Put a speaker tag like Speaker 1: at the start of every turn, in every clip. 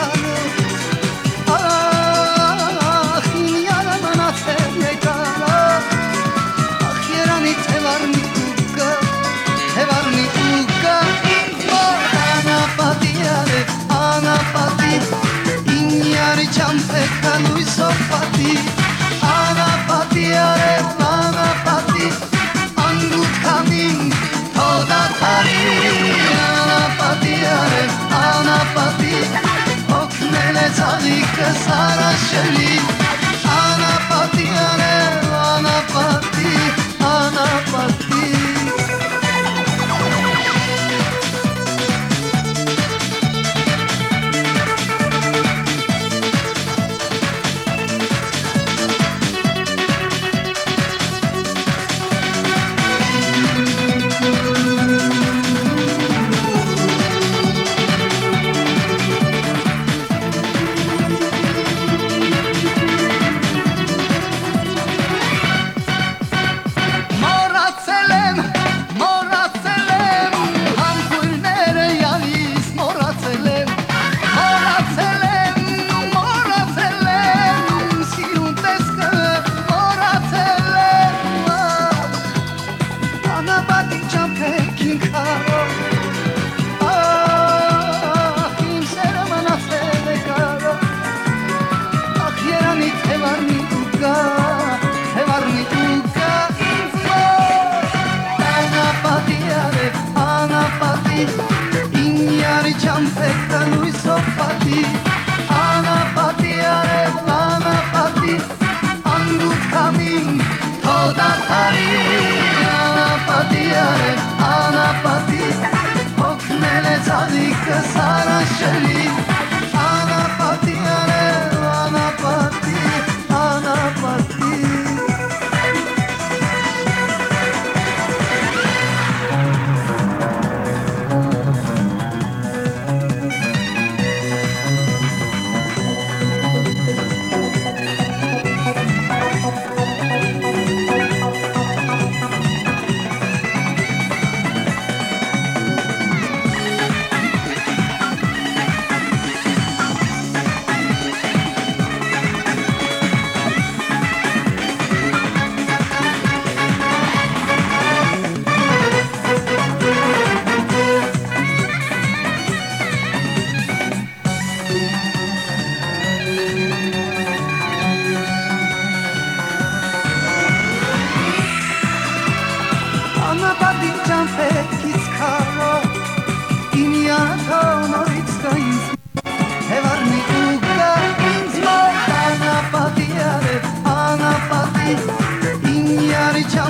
Speaker 1: tunnel אני כשרה שלי.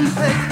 Speaker 1: Դու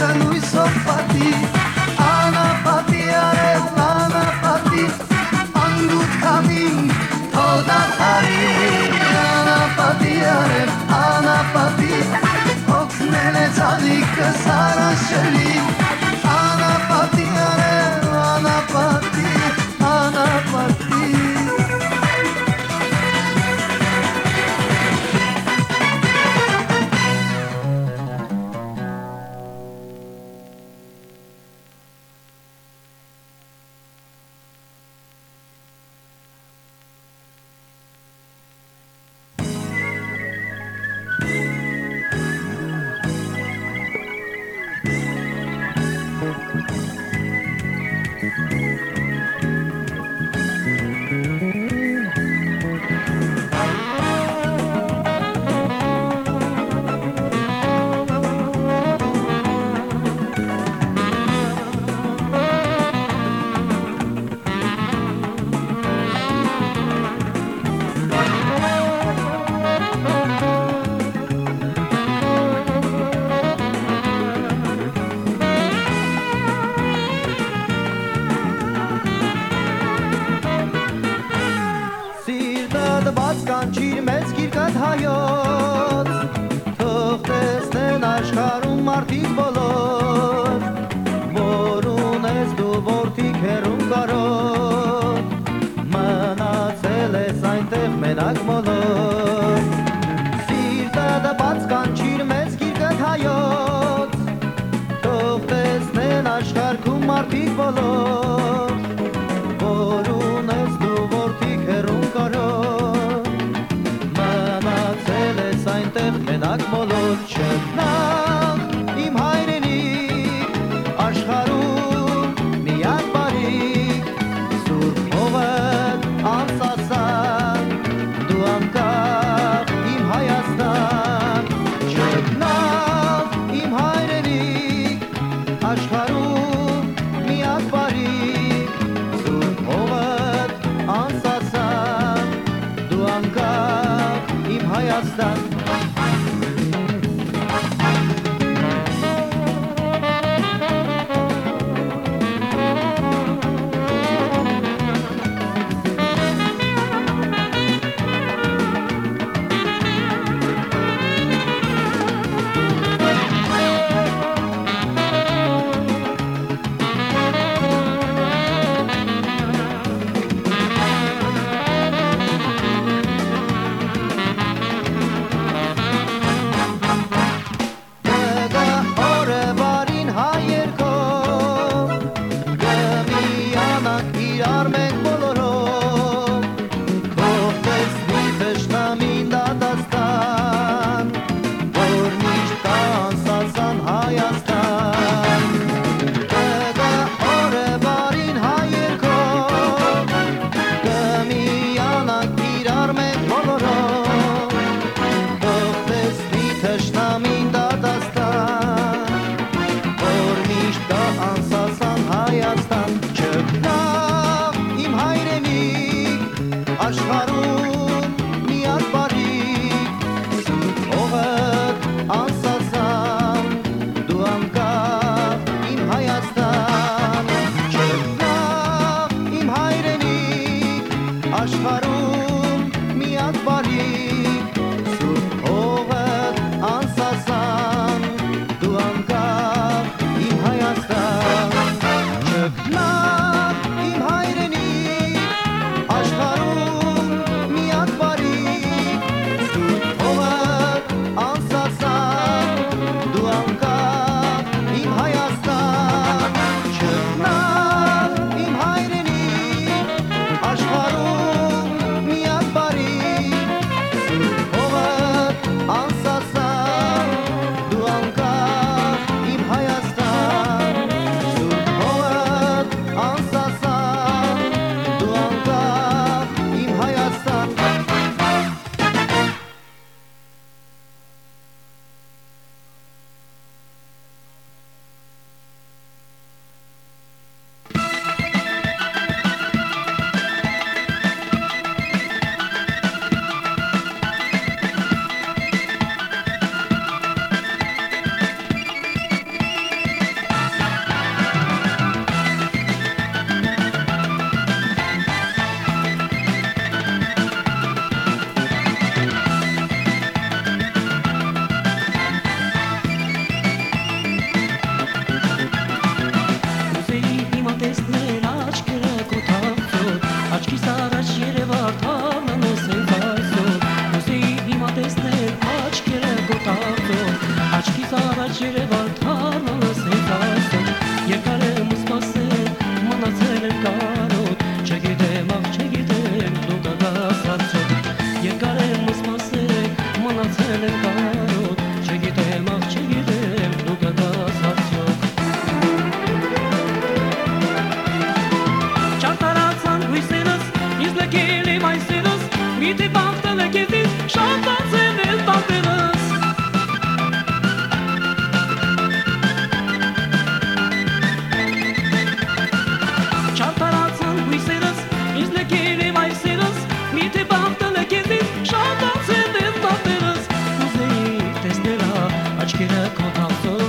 Speaker 2: aç kiri kontansu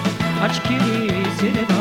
Speaker 2: aç
Speaker 3: kiri seni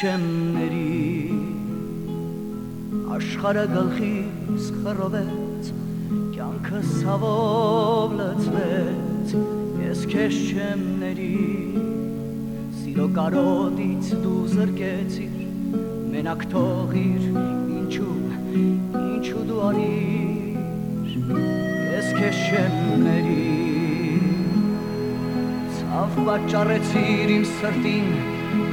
Speaker 3: չեմ ների աշխարհը գլխից խռովեց կյանքը սավով լցվեց ես քեզ չեմ ների սիրո կարոտից դու զրկեցիր մենակ թողիր ինչու ինչու դու արիր ես քեզ չեմ ների Ցավ պատճառեցիր իմ սրտին,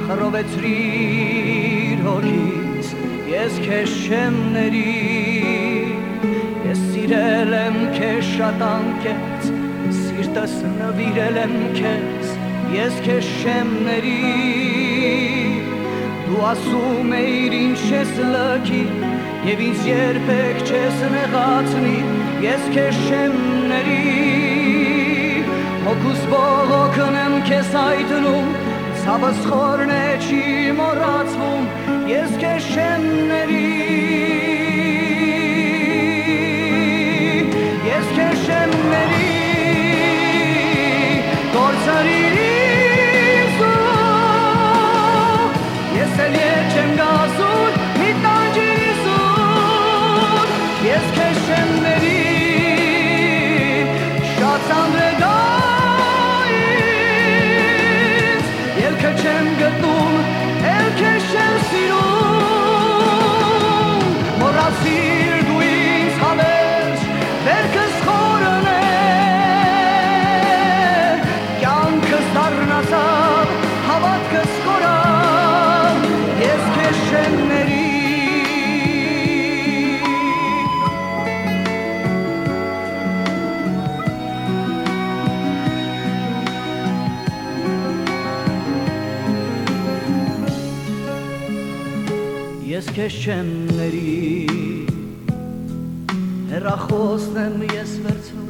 Speaker 3: խռովեցրիր հոգիս, ես քեզ չեմ ների, ես սիրել եմ քեզ շատ անկեց, սիրտս նվիրել եմ քեզ, ես քեզ չեմ ների, դու ասում էիր ինչ ես լքի, եւ ինձ երբեք չես նեղացնի, ես քեզ չեմ ների, Հոգուս բողոքն եմ քեզ այդնում Ցավս խորն է չի մոռացվում Ես քեզ չեմ ների քեզ չեմ ների Հերախոսն եմ ես վերցնում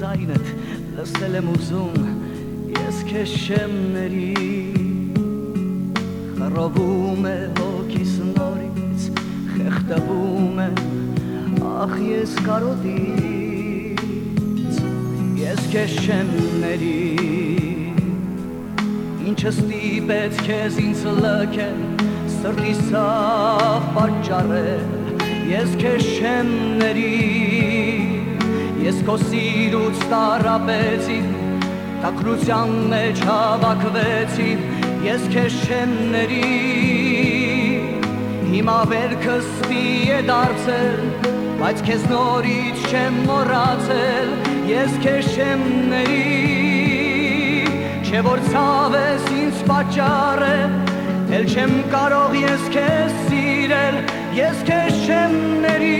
Speaker 3: Ձայնդ լսել եմ ուզում Ես քեզ չեմ ների Խռովում է հոգիս նորից Խեղդվում է Ախ ես կարոտից Ես քեզ չեմ ների Ինչը ստիպեց քեզ ինձ լքել Սրտի սավ պատճառել Ես քեզ չեմ ների Ես քո սիրուց տարապեցի Տակրության մեջ հավաքվեցի Ես քեզ չեմ ների Հիմա վերքս պի է դարձել
Speaker 4: բայց քեզ նորից չեմ մոռացել ես քեզ չեմ ների չէ որ ցավ ես ինձ պատճառել էլ չեմ կարող ես քեզ սիրել ես քեզ չեմ ների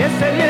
Speaker 3: ես էլ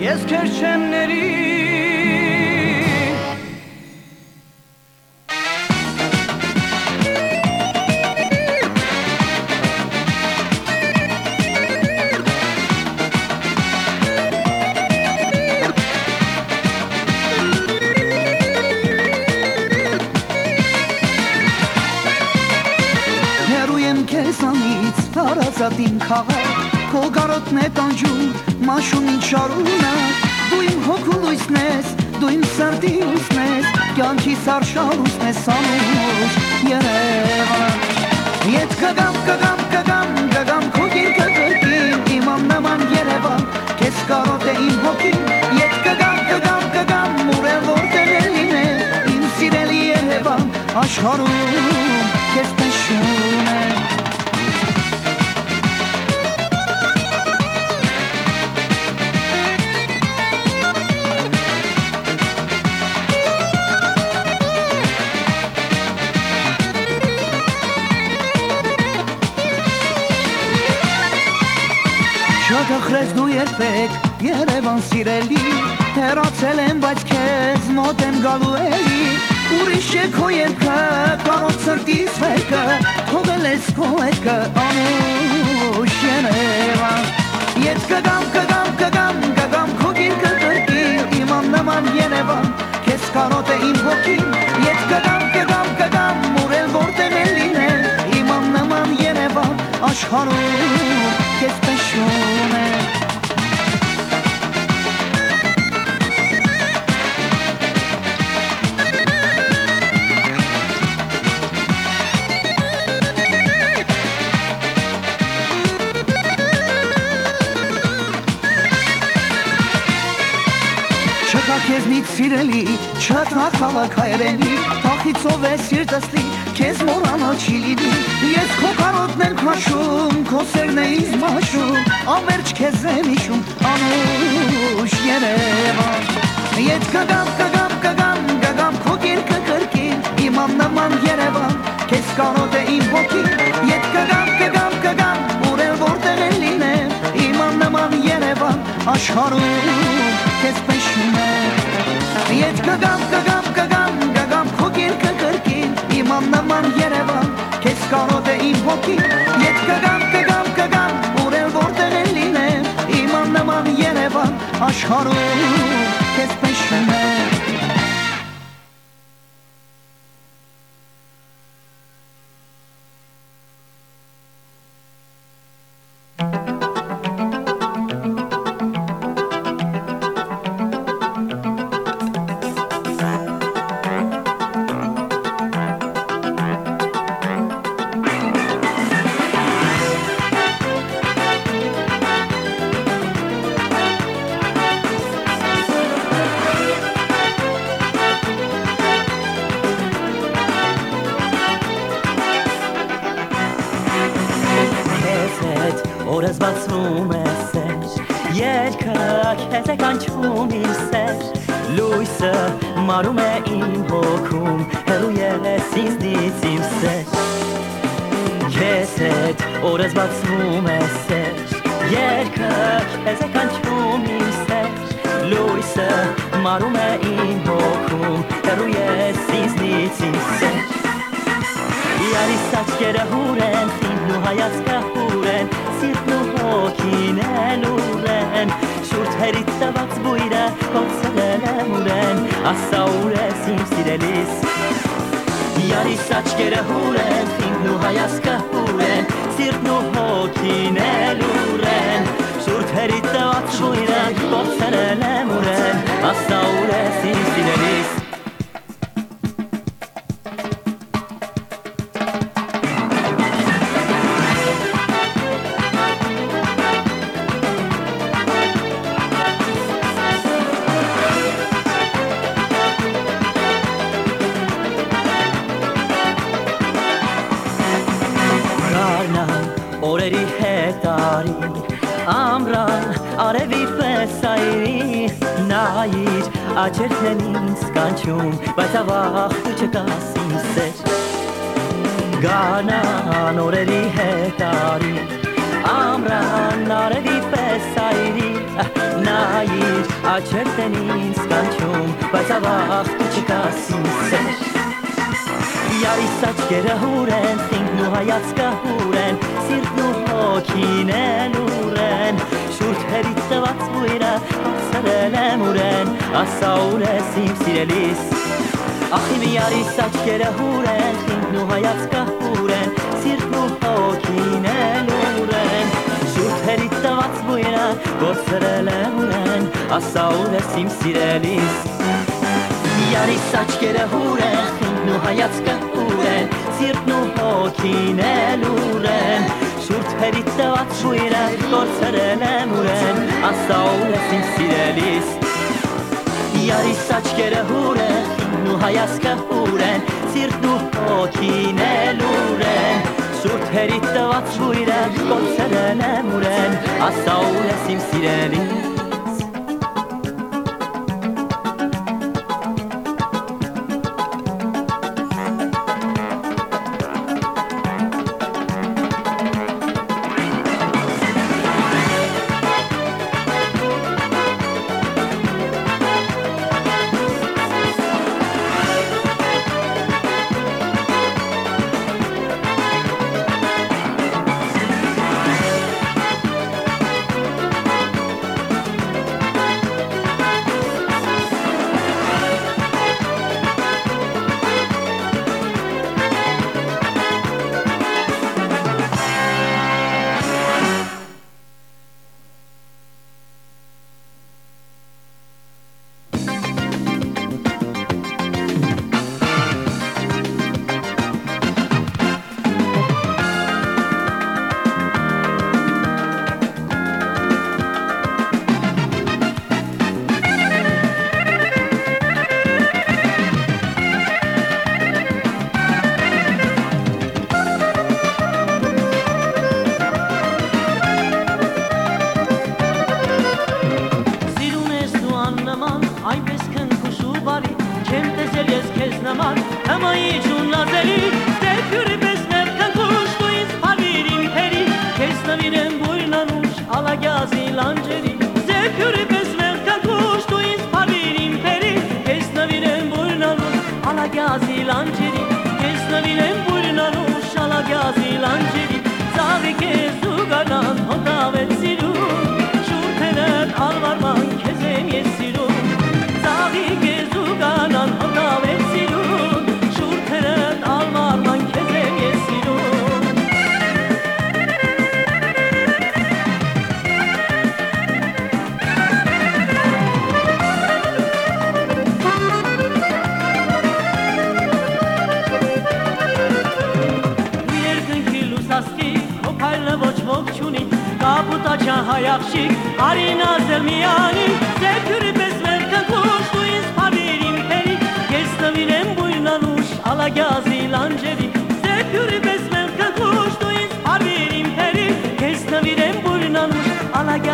Speaker 4: Ես քեզ չեմ ների
Speaker 5: ինչ շարունակ, դու իմ հոգու լույսն ես, դու իմ սրտի լույսն ես, կյանքի սարշալ լույսն ես անուշ Երևան։ Ետ կգամ, կգամ, կգամ, կգամ քո գիրկը կրկին, իմ աննման Երևան, քեզ կարոտ է իմ հոգին, ետ կգամ, կգամ, կգամ, մուրել որտեղ է լինել, իմ սիրելի Երևան, աշխարհում քեզ տեսնում եմ Չախրես դու երբեք Երևան սիրելի Հեռացել եմ, բայց քեզ մոտ եմ գալու էլի Ուրիշ է քո երգը, կարոտ սրտիս վեկը Թողել ես քո հետքը, անուշ Երևան Ետ կգամ, կգամ, կգամ, կգամ քո գիրկը կրկի Իման նման Երևան, քեզ կարոտ է իմ հոգին Ետ կգամ, կգամ, կգամ, մուրել որտեղ է լինել Իման նման Երևան, աշխարում քեզ տշում քեզնից սիրելի, չկա խաղակ հայրենի, թախիցով է սիրտս լի, քեզ մորանալ չի լինի, ես քո կարոտն եմ քաշում, քո սերն է ինձ մաշում, ամերջ քեզ եմ իշում, անուշ Երևան, ետ կգամ, կգամ, կգամ, կգամ քո գիրկը կրկին, իմ աննման Երևան, քեզ կարոտ է իմ հոգին, ետ կգամ, կգամ, կգամ, ուրել որտեղ են լինեմ, իմ աննման Երևան, աշխարում քեզ պեշում Ետ կգամ, կգամ, կգամ, կգամ քո գիրկը կրկին Իմ ամնաման Երևան, քեզ կարոտ է իմ հոգին Ետ կգամ, կգամ, կգամ, ուրել որտեղ են լինեմ Իմ ամնաման Երևան, աշխարում
Speaker 6: ինձնից իմ սեր Քեզ հետ օրս բացվում է սեր Երկը ես է կանչում իմ սեր Լույսը մարում է իմ հոգում հերու ես ինձնից իմ սեր Իարիս աչկերը հուր են, խինն ու հայացքը հուր են, սիրտն ու հոգին են ուր են, շուրջ հերից տված բույրը հոցել եմ ուր են, ասա ուր ես իմ սիրելիս, Իարիս աչկերը հուր են, խինն ու հայացքը հուր են, սիրտն ու հոգին են ուր են, շուրջ հերից տված բույրը հոցել եմ ուր են, ասա ուր ես իմ սիրելիս, Գարնան օրերի հետ արի ամրան արևի պես այրի նայիր աչերքն ինձ կանչում բայց ավաղ դու չկաս իմ սեր Գանան օրերի հետ արի ամրան արևի պես այրի նայիր աչերքն ինձ կանչում բայց ավաղ դու չկաս իմ սեր Yarış saçları huren, xingnu hayatska huren, sirtnu hokinen uren, şurt heritte vat buyra, sarelem uren, asaure sim sirelis. Ahim yarış saçları huren, xingnu hayatska huren, sirtnu hokinen uren, şurt heritte vat buyra, sarelem uren, asaure sim sirelis. Yarış saçları huren, xingnu hayatska huren, sirtnu hokinen uren, շուրջ հերից տված շույրը գործերել եմ ուրեն, ասաուր ես իմ սիրելիս, Yarış saçkere huren, xingnu hayasκα huren, sirtnu hokinen uren, շուրջ հերից տված շույրը գործերել եմ ուրեն, ասաուր ես իմ սիրելիս,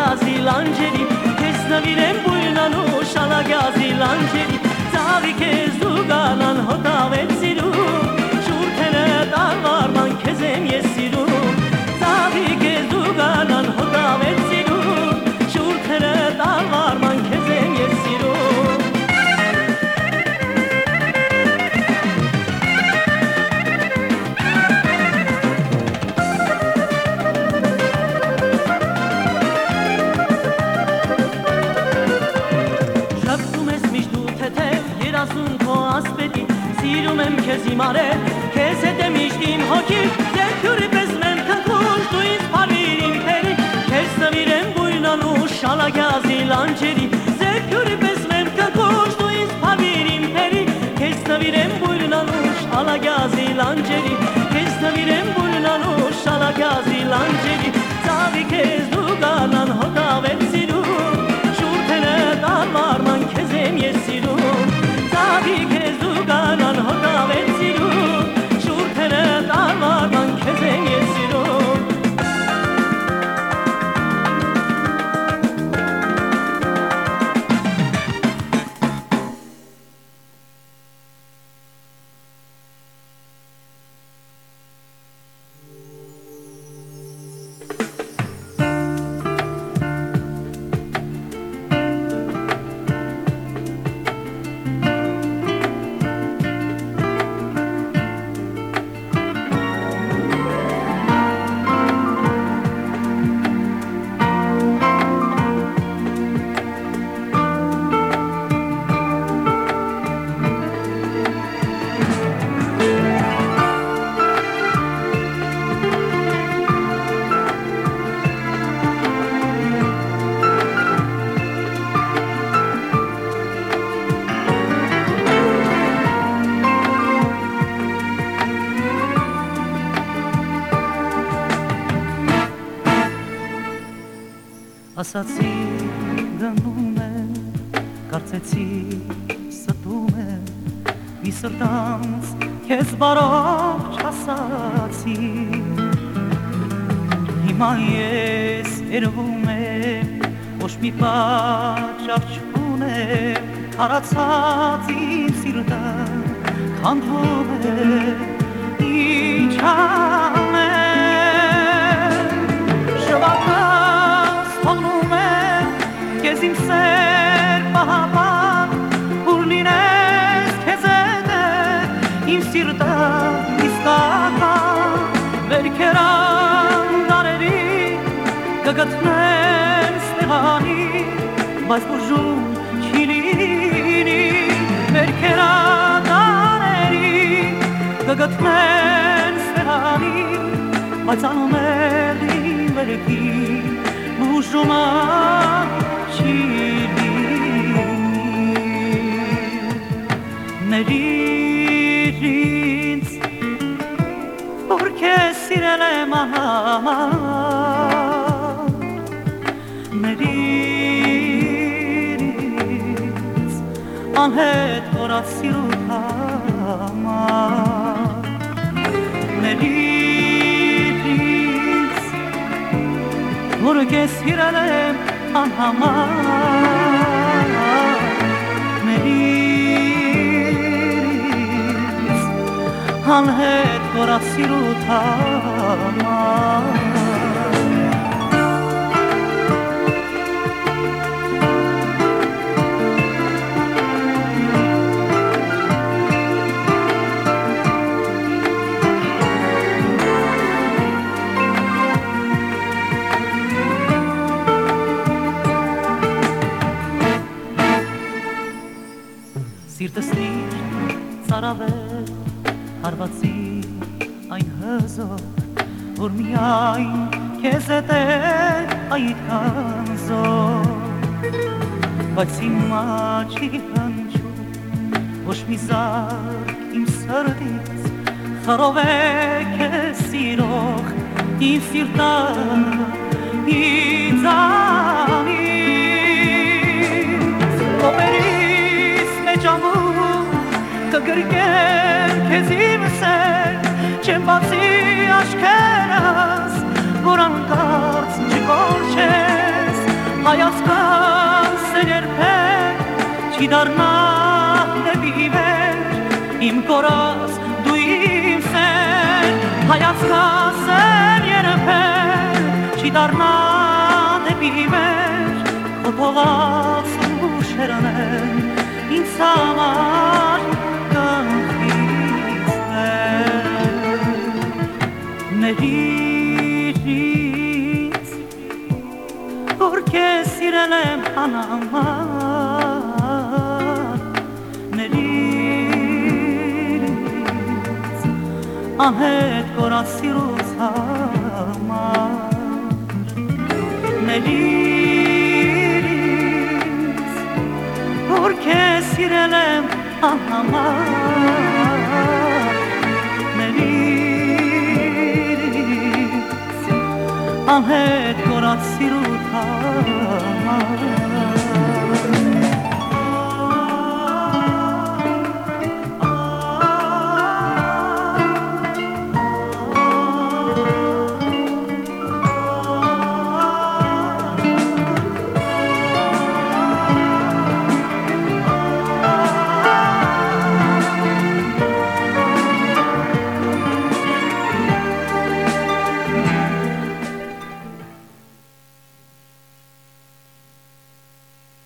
Speaker 7: gazi lanjeri Kesna virem bujnanu šala gazi lanjeri Zavi ke zugalan hotavet ziru Şurkene darvarman kezem yesiru
Speaker 8: ասացի գնում է կարծեցի ստում է մի սրտանց քեզ բարով չասացի հիմա ես երվում եմ ոչ մի պատճառ չունեմ քարացած իմ սիրտը քանդվում է ինչ անեմ քեզ իմ սեր պահապան ուր լինես քեզ հետ է իմ սիրտը իսկական վերքերան դարերի կգտնեմ ստեղանի բայց բուժում չի լինի վերքերան դարերի կգտնեմ ստեղանի բայց անմեղի վերքի բուժումը չի լինի ներիր ինձ որ քեզ սիրել եմ ահամար ներիր ինձ անհետ որ ասիրու համար ներիր ինձ Սիրտս լիր ծարավել հարվածի այն հզոր որ միայն քեզ հետ է այդքան զոր բայց հիմա չի հնչում ոչ մի զարկ իմ սրտից խռով է քեզ սիրող իմ սիրտը իձանի կգրկեմ քեզ իմ սեր չեմ բացի աշկերս որ անկած չկորչես հայացքս չի դառնա դեպի վեր իմ կորած դու իմ սեր հայացքս են երբեր չի դառնա դեպի վեր քո թողած ուշերն են ինձ համար ների որ քեզ սիրել եմ անհամար ներից անհետ կորած սիրուց համար ներից ahet korat